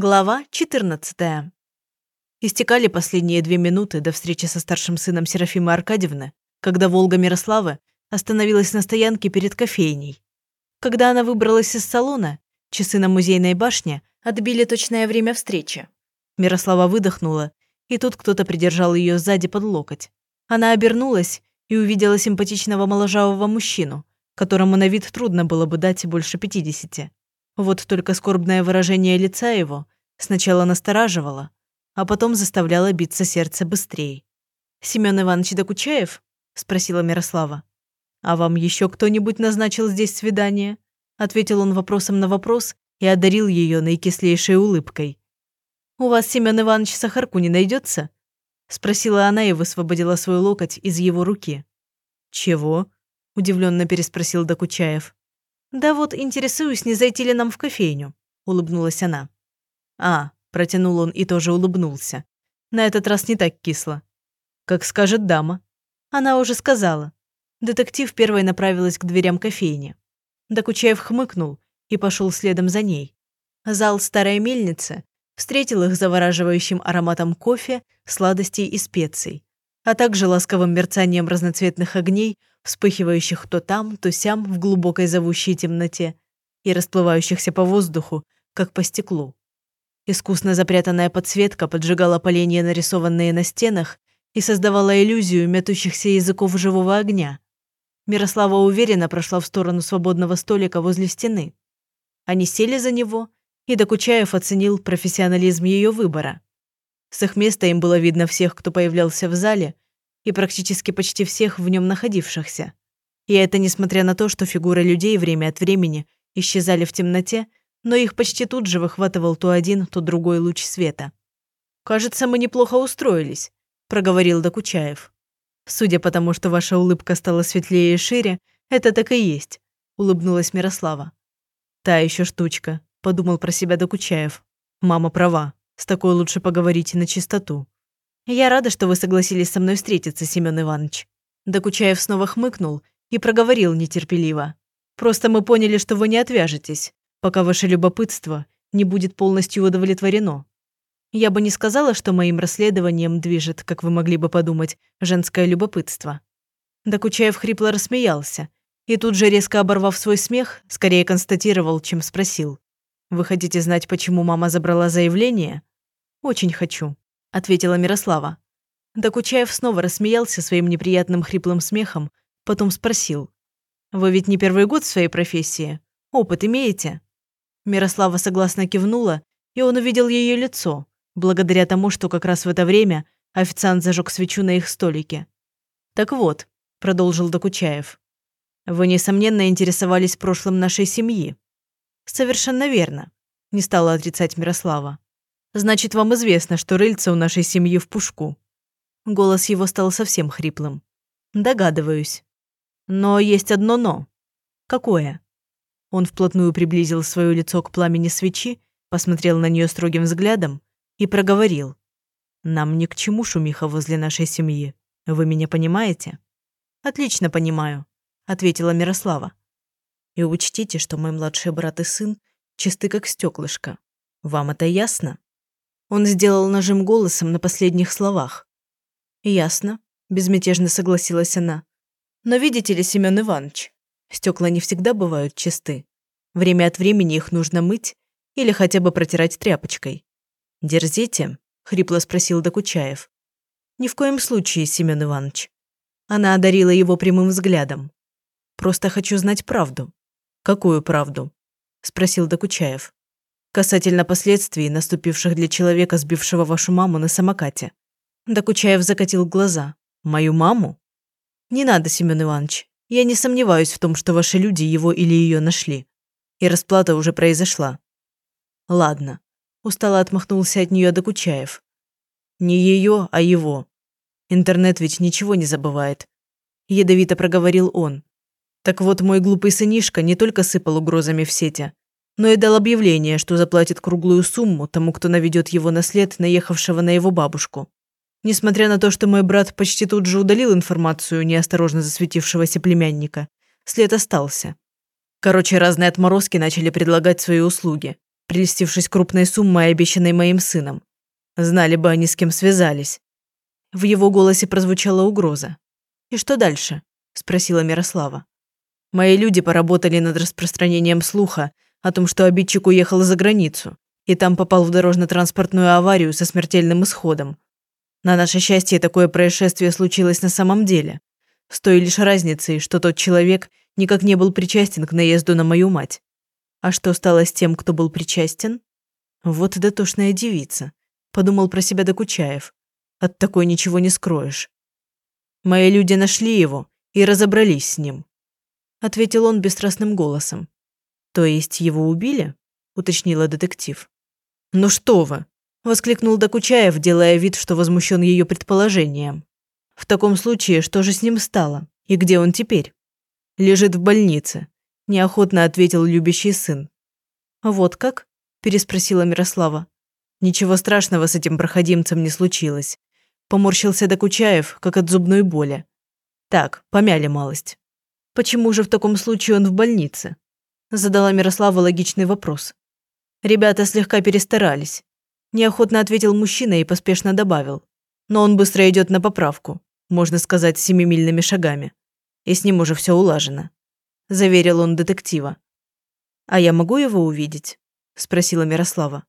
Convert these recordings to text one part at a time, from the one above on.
Глава 14. Истекали последние две минуты до встречи со старшим сыном Серафимы Аркадьевны, когда «Волга» Мирославы остановилась на стоянке перед кофейней. Когда она выбралась из салона, часы на музейной башне отбили точное время встречи. Мирослава выдохнула, и тут кто-то придержал ее сзади под локоть. Она обернулась и увидела симпатичного моложавого мужчину, которому на вид трудно было бы дать больше пятидесяти. Вот только скорбное выражение лица его сначала настораживало, а потом заставляло биться сердце быстрее. «Семён Иванович Докучаев?» – спросила Мирослава. «А вам еще кто-нибудь назначил здесь свидание?» – ответил он вопросом на вопрос и одарил ее наикислейшей улыбкой. «У вас, Семён Иванович, сахарку не найдется? спросила она и высвободила свой локоть из его руки. «Чего?» – удивленно переспросил Докучаев. «Да вот интересуюсь, не зайти ли нам в кофейню», – улыбнулась она. «А», – протянул он и тоже улыбнулся. «На этот раз не так кисло». «Как скажет дама». Она уже сказала. Детектив первой направилась к дверям кофейни. Докучаев хмыкнул и пошел следом за ней. Зал старой мельницы встретил их завораживающим ароматом кофе, сладостей и специй, а также ласковым мерцанием разноцветных огней вспыхивающих то там, то сям в глубокой зовущей темноте и расплывающихся по воздуху, как по стеклу. Искусно запрятанная подсветка поджигала поленья, нарисованные на стенах, и создавала иллюзию метущихся языков живого огня. Мирослава уверенно прошла в сторону свободного столика возле стены. Они сели за него, и Докучаев оценил профессионализм ее выбора. С их места им было видно всех, кто появлялся в зале – и практически почти всех в нем находившихся. И это несмотря на то, что фигуры людей время от времени исчезали в темноте, но их почти тут же выхватывал то один, то другой луч света. «Кажется, мы неплохо устроились», – проговорил Докучаев. «Судя по тому, что ваша улыбка стала светлее и шире, это так и есть», – улыбнулась Мирослава. «Та еще штучка», – подумал про себя Докучаев. «Мама права, с такой лучше поговорить на чистоту». «Я рада, что вы согласились со мной встретиться, Семён Иванович». Докучаев снова хмыкнул и проговорил нетерпеливо. «Просто мы поняли, что вы не отвяжетесь, пока ваше любопытство не будет полностью удовлетворено. Я бы не сказала, что моим расследованием движет, как вы могли бы подумать, женское любопытство». Докучаев хрипло рассмеялся и тут же, резко оборвав свой смех, скорее констатировал, чем спросил. «Вы хотите знать, почему мама забрала заявление?» «Очень хочу», – ответила Мирослава. Докучаев снова рассмеялся своим неприятным хриплым смехом, потом спросил. «Вы ведь не первый год в своей профессии. Опыт имеете?» Мирослава согласно кивнула, и он увидел ее лицо, благодаря тому, что как раз в это время официант зажег свечу на их столике. «Так вот», – продолжил Докучаев, – «вы, несомненно, интересовались прошлым нашей семьи». «Совершенно верно», – не стала отрицать Мирослава. Значит, вам известно, что рыльца у нашей семьи в пушку». Голос его стал совсем хриплым. «Догадываюсь. Но есть одно «но». Какое?» Он вплотную приблизил свое лицо к пламени свечи, посмотрел на нее строгим взглядом и проговорил. «Нам ни к чему шумиха возле нашей семьи. Вы меня понимаете?» «Отлично понимаю», — ответила Мирослава. «И учтите, что мой младший брат и сын чисты как стеклышко. Вам это ясно?» Он сделал нажим голосом на последних словах. «Ясно», – безмятежно согласилась она. «Но видите ли, Семён Иванович, стекла не всегда бывают чисты. Время от времени их нужно мыть или хотя бы протирать тряпочкой. «Дерзите?» – хрипло спросил Докучаев. «Ни в коем случае, Семён Иванович». Она одарила его прямым взглядом. «Просто хочу знать правду». «Какую правду?» – спросил Докучаев касательно последствий, наступивших для человека, сбившего вашу маму на самокате. Докучаев закатил глаза. «Мою маму?» «Не надо, Семен Иванович. Я не сомневаюсь в том, что ваши люди его или ее нашли. И расплата уже произошла». «Ладно». Устало отмахнулся от нее Докучаев. «Не ее, а его. Интернет ведь ничего не забывает». Ядовито проговорил он. Так вот, мой глупый сынишка не только сыпал угрозами в сети, но и дал объявление, что заплатит круглую сумму тому, кто наведет его на след, наехавшего на его бабушку. Несмотря на то, что мой брат почти тут же удалил информацию неосторожно засветившегося племянника, след остался. Короче, разные отморозки начали предлагать свои услуги. прелестившись крупной суммой, обещанной моим сыном. Знали бы они, с кем связались. В его голосе прозвучала угроза. «И что дальше?» – спросила Мирослава. Мои люди поработали над распространением слуха о том, что обидчик уехал за границу и там попал в дорожно-транспортную аварию со смертельным исходом. На наше счастье, такое происшествие случилось на самом деле. С той лишь разницей, что тот человек никак не был причастен к наезду на мою мать. А что стало с тем, кто был причастен? Вот дотошная девица. Подумал про себя Докучаев. От такой ничего не скроешь. Мои люди нашли его и разобрались с ним. Ответил он бесстрастным голосом. То есть его убили? Уточнила детектив. Ну что вы, воскликнул Докучаев, делая вид, что возмущен ее предположением. В таком случае, что же с ним стало? И где он теперь? Лежит в больнице, неохотно ответил любящий сын. Вот как? переспросила Мирослава. Ничего страшного с этим проходимцем не случилось. Поморщился Докучаев, как от зубной боли. Так, помяли малость. Почему же в таком случае он в больнице? Задала Мирослава логичный вопрос. Ребята слегка перестарались. Неохотно ответил мужчина и поспешно добавил. Но он быстро идет на поправку, можно сказать, семимильными шагами. И с ним уже все улажено. Заверил он детектива. «А я могу его увидеть?» – спросила Мирослава.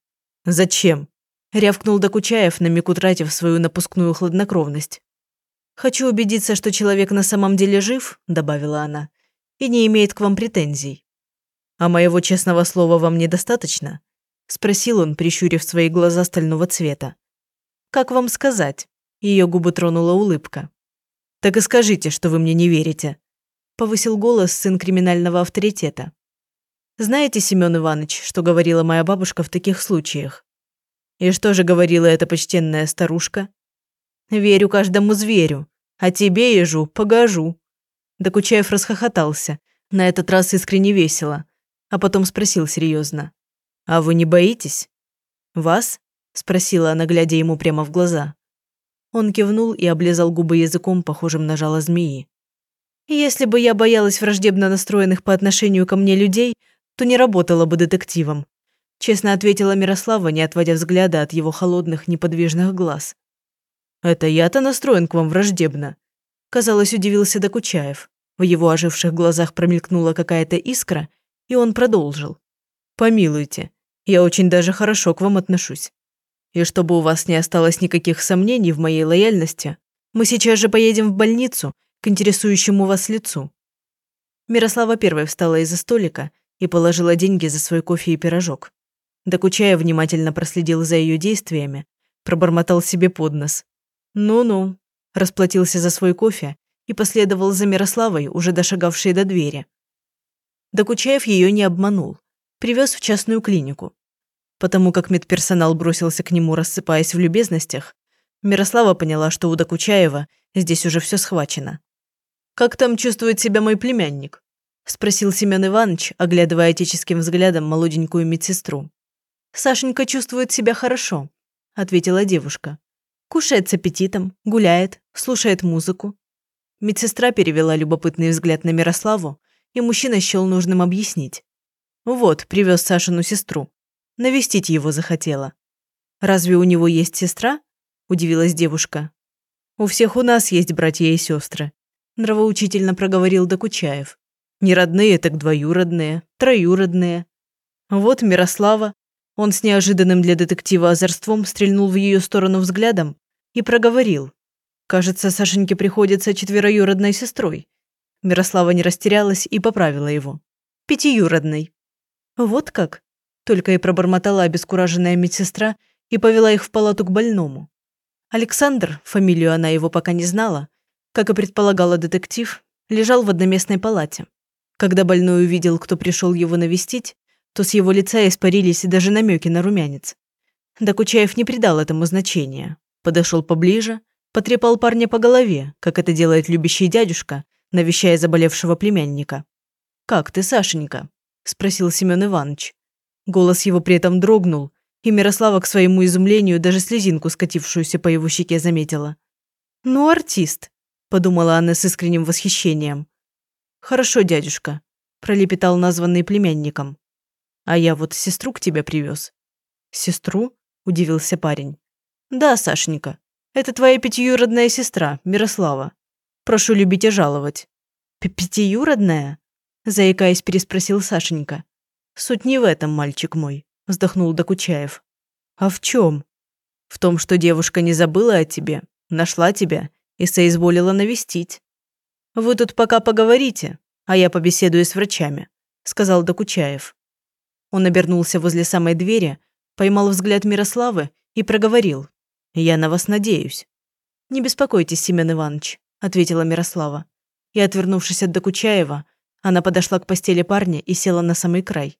«Зачем?» – рявкнул Докучаев, на миг утратив свою напускную хладнокровность. «Хочу убедиться, что человек на самом деле жив», – добавила она, – «и не имеет к вам претензий». «А моего честного слова вам недостаточно?» Спросил он, прищурив свои глаза стального цвета. «Как вам сказать?» Ее губы тронула улыбка. «Так и скажите, что вы мне не верите», повысил голос сын криминального авторитета. «Знаете, Семен Иванович, что говорила моя бабушка в таких случаях?» «И что же говорила эта почтенная старушка?» «Верю каждому зверю, а тебе, ежу, погожу». Докучаев расхохотался, на этот раз искренне весело, а потом спросил серьезно. «А вы не боитесь?» «Вас?» – спросила она, глядя ему прямо в глаза. Он кивнул и облизал губы языком, похожим на жало змеи. «Если бы я боялась враждебно настроенных по отношению ко мне людей, то не работала бы детективом», – честно ответила Мирослава, не отводя взгляда от его холодных, неподвижных глаз. «Это я-то настроен к вам враждебно», – казалось, удивился Докучаев. В его оживших глазах промелькнула какая-то искра, и он продолжил. «Помилуйте, я очень даже хорошо к вам отношусь. И чтобы у вас не осталось никаких сомнений в моей лояльности, мы сейчас же поедем в больницу к интересующему вас лицу». Мирослава первой встала из-за столика и положила деньги за свой кофе и пирожок. Докучая внимательно проследил за ее действиями, пробормотал себе под нос. «Ну-ну», расплатился за свой кофе и последовал за Мирославой, уже дошагавшей до двери. Докучаев ее не обманул привез в частную клинику. Потому как медперсонал бросился к нему, рассыпаясь в любезностях, Мирослава поняла, что у Докучаева здесь уже все схвачено. «Как там чувствует себя мой племянник?» – спросил Семен Иванович, оглядывая отеческим взглядом молоденькую медсестру. «Сашенька чувствует себя хорошо», – ответила девушка. «Кушает с аппетитом, гуляет, слушает музыку». Медсестра перевела любопытный взгляд на Мирославу, и мужчина счел нужным объяснить. Вот, привез Сашину сестру. Навестить его захотела. Разве у него есть сестра? Удивилась девушка. У всех у нас есть братья и сестры. Нравоучительно проговорил Докучаев. Не родные, так двоюродные, троюродные. Вот Мирослава. Он с неожиданным для детектива озорством стрельнул в ее сторону взглядом и проговорил. Кажется, Сашеньке приходится четвероюродной сестрой. Мирослава не растерялась и поправила его. Пятиюродной. «Вот как?» – только и пробормотала обескураженная медсестра и повела их в палату к больному. Александр, фамилию она его пока не знала, как и предполагала детектив, лежал в одноместной палате. Когда больной увидел, кто пришел его навестить, то с его лица испарились даже намеки на румянец. Докучаев не придал этому значения. Подошел поближе, потрепал парня по голове, как это делает любящий дядюшка, навещая заболевшего племянника. «Как ты, Сашенька?» спросил Семен Иванович. Голос его при этом дрогнул, и Мирослава к своему изумлению даже слезинку, скатившуюся по его щеке, заметила. «Ну, артист», – подумала она с искренним восхищением. «Хорошо, дядюшка», – пролепетал названный племянником. А я вот сестру к тебе привез. Сестру? Удивился парень. Да, Сашенька. Это твоя пятиюродная сестра, Мирослава. Прошу любить и жаловать. Пятиюродная? Заикаясь, переспросил Сашенька. Суть не в этом, мальчик мой, вздохнул Докучаев. А в чем? В том, что девушка не забыла о тебе, нашла тебя и соизволила навестить. Вы тут пока поговорите, а я побеседую с врачами», – сказал Докучаев. Он обернулся возле самой двери, поймал взгляд Мирославы и проговорил. «Я на вас надеюсь». «Не беспокойтесь, Семен Иванович», – ответила Мирослава. И, отвернувшись от Докучаева, она подошла к постели парня и села на самый край.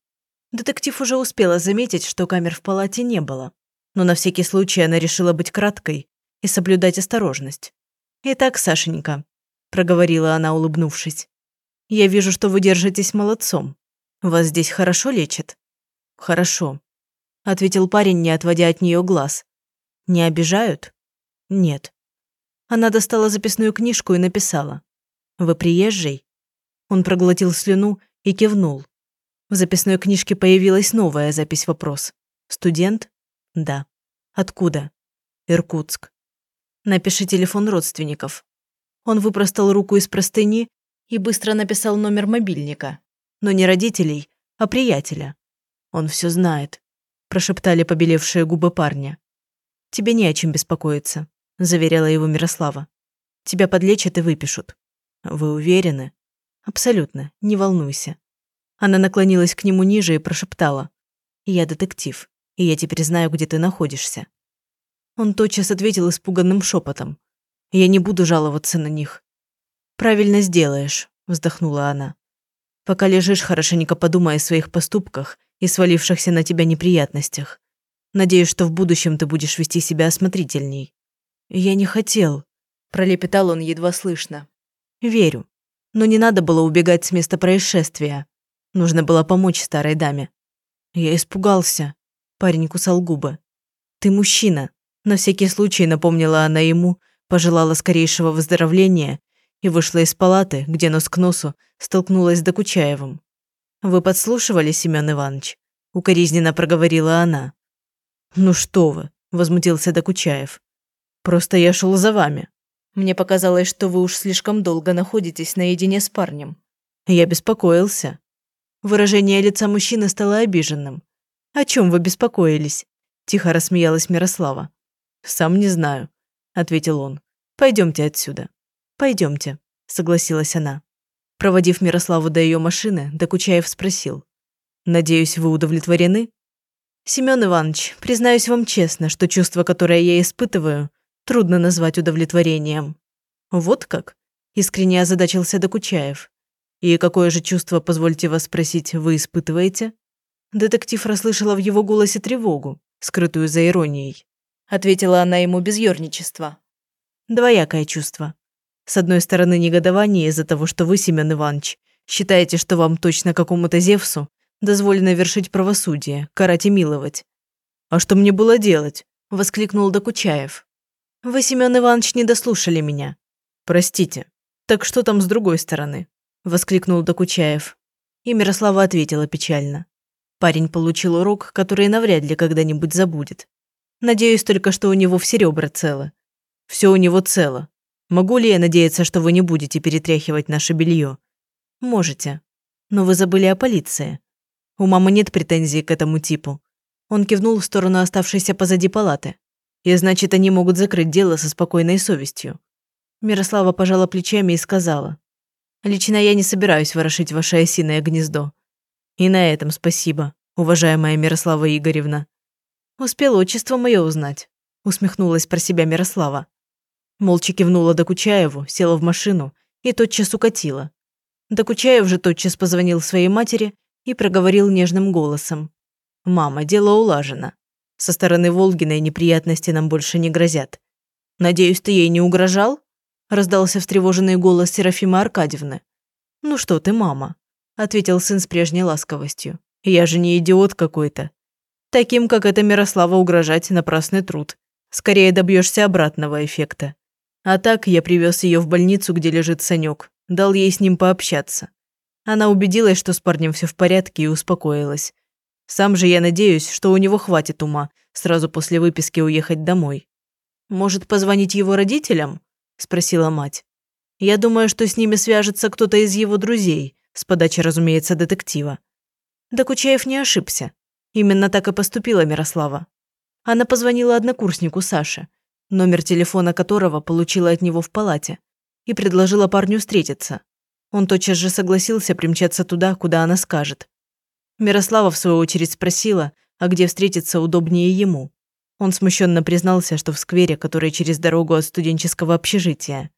Детектив уже успела заметить, что камер в палате не было, но на всякий случай она решила быть краткой и соблюдать осторожность. «Итак, Сашенька», – проговорила она, улыбнувшись, я вижу, что вы держитесь молодцом. Вас здесь хорошо лечат?» «Хорошо», – ответил парень, не отводя от нее глаз. «Не обижают?» «Нет». Она достала записную книжку и написала. «Вы приезжий?» Он проглотил слюну и кивнул. В записной книжке появилась новая запись-вопрос. «Студент?» «Да». «Откуда?» «Иркутск». «Напиши телефон родственников». Он выпростал руку из простыни и быстро написал номер мобильника. Но не родителей, а приятеля. Он все знает, прошептали побелевшие губы парня. Тебе не о чем беспокоиться, заверяла его Мирослава. Тебя подлечат и выпишут. Вы уверены? Абсолютно, не волнуйся. Она наклонилась к нему ниже и прошептала. Я детектив, и я теперь знаю, где ты находишься. Он тотчас ответил испуганным шепотом. Я не буду жаловаться на них. «Правильно сделаешь», – вздохнула она. «Пока лежишь, хорошенько подумай о своих поступках и свалившихся на тебя неприятностях. Надеюсь, что в будущем ты будешь вести себя осмотрительней». «Я не хотел», – пролепетал он едва слышно. «Верю. Но не надо было убегать с места происшествия. Нужно было помочь старой даме». Я испугался. Парень кусал губы. «Ты мужчина», – на всякий случай напомнила она ему, пожелала скорейшего выздоровления и вышла из палаты, где нос к носу столкнулась с Докучаевым. «Вы подслушивали, Семён Иванович?» – укоризненно проговорила она. «Ну что вы», – возмутился Докучаев. «Просто я шел за вами. Мне показалось, что вы уж слишком долго находитесь наедине с парнем. Я беспокоился». Выражение лица мужчины стало обиженным. «О чем вы беспокоились?» – тихо рассмеялась Мирослава. «Сам не знаю», – ответил он. Пойдемте отсюда». Пойдемте, согласилась она. Проводив Мирославу до ее машины, Докучаев спросил. «Надеюсь, вы удовлетворены?» «Семён Иванович, признаюсь вам честно, что чувство, которое я испытываю, трудно назвать удовлетворением». «Вот как?» – искренне озадачился Докучаев. «И какое же чувство, позвольте вас спросить, вы испытываете?» Детектив расслышала в его голосе тревогу, скрытую за иронией. Ответила она ему без ёрничества. «Двоякое чувство. С одной стороны, негодование из-за того, что вы, Семен Иванович, считаете, что вам точно какому-то Зевсу дозволено вершить правосудие, карать и миловать. «А что мне было делать?» – воскликнул Докучаев. «Вы, Семен Иванович, не дослушали меня». «Простите. Так что там с другой стороны?» – воскликнул Докучаев. И Мирослава ответила печально. Парень получил урок, который навряд ли когда-нибудь забудет. Надеюсь только, что у него все ребра целы. Все у него цело, Могу ли я надеяться, что вы не будете перетряхивать наше белье? Можете. Но вы забыли о полиции. У мамы нет претензий к этому типу. Он кивнул в сторону оставшейся позади палаты. И значит, они могут закрыть дело со спокойной совестью. Мирослава пожала плечами и сказала. Лично я не собираюсь ворошить ваше осиное гнездо. И на этом спасибо, уважаемая Мирослава Игоревна. Успела отчество мое узнать, усмехнулась про себя Мирослава. Молча кивнула Докучаеву, села в машину и тотчас укатила. Докучаев же тотчас позвонил своей матери и проговорил нежным голосом. «Мама, дело улажено. Со стороны Волгиной неприятности нам больше не грозят. Надеюсь, ты ей не угрожал?» раздался встревоженный голос Серафимы Аркадьевны. «Ну что ты, мама?» – ответил сын с прежней ласковостью. «Я же не идиот какой-то. Таким, как это Мирослава, угрожать – напрасный труд. Скорее добьешься обратного эффекта. А так я привез ее в больницу, где лежит Санек, дал ей с ним пообщаться. Она убедилась, что с парнем все в порядке и успокоилась. Сам же я надеюсь, что у него хватит ума сразу после выписки уехать домой. Может, позвонить его родителям? спросила мать. Я думаю, что с ними свяжется кто-то из его друзей, с подачи, разумеется, детектива. Докучаев не ошибся. Именно так и поступила Мирослава. Она позвонила однокурснику Саше, номер телефона которого получила от него в палате, и предложила парню встретиться. Он тотчас же согласился примчаться туда, куда она скажет. Мирослава, в свою очередь, спросила, а где встретиться удобнее ему. Он смущенно признался, что в сквере, который через дорогу от студенческого общежития.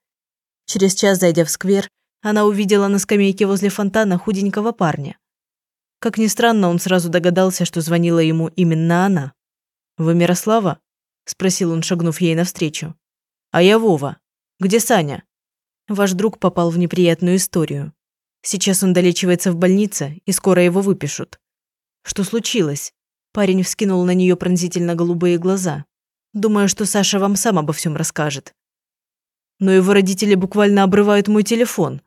Через час, зайдя в сквер, она увидела на скамейке возле фонтана худенького парня. Как ни странно, он сразу догадался, что звонила ему именно она. «Вы Мирослава?» – спросил он, шагнув ей навстречу. «А я Вова. Где Саня?» Ваш друг попал в неприятную историю. Сейчас он долечивается в больнице, и скоро его выпишут. Что случилось? Парень вскинул на нее пронзительно голубые глаза. Думаю, что Саша вам сам обо всем расскажет. Но его родители буквально обрывают мой телефон.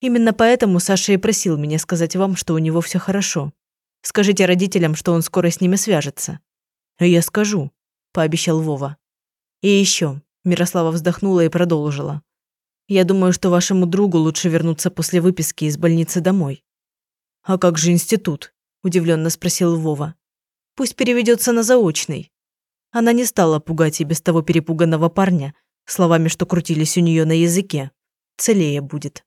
Именно поэтому Саша и просил меня сказать вам, что у него все хорошо. Скажите родителям, что он скоро с ними свяжется. Я скажу, пообещал Вова. И еще. Мирослава вздохнула и продолжила. Я думаю, что вашему другу лучше вернуться после выписки из больницы домой. А как же институт? удивленно спросил Вова. Пусть переведется на заочный. Она не стала пугать и без того перепуганного парня словами, что крутились у нее на языке. Целее будет.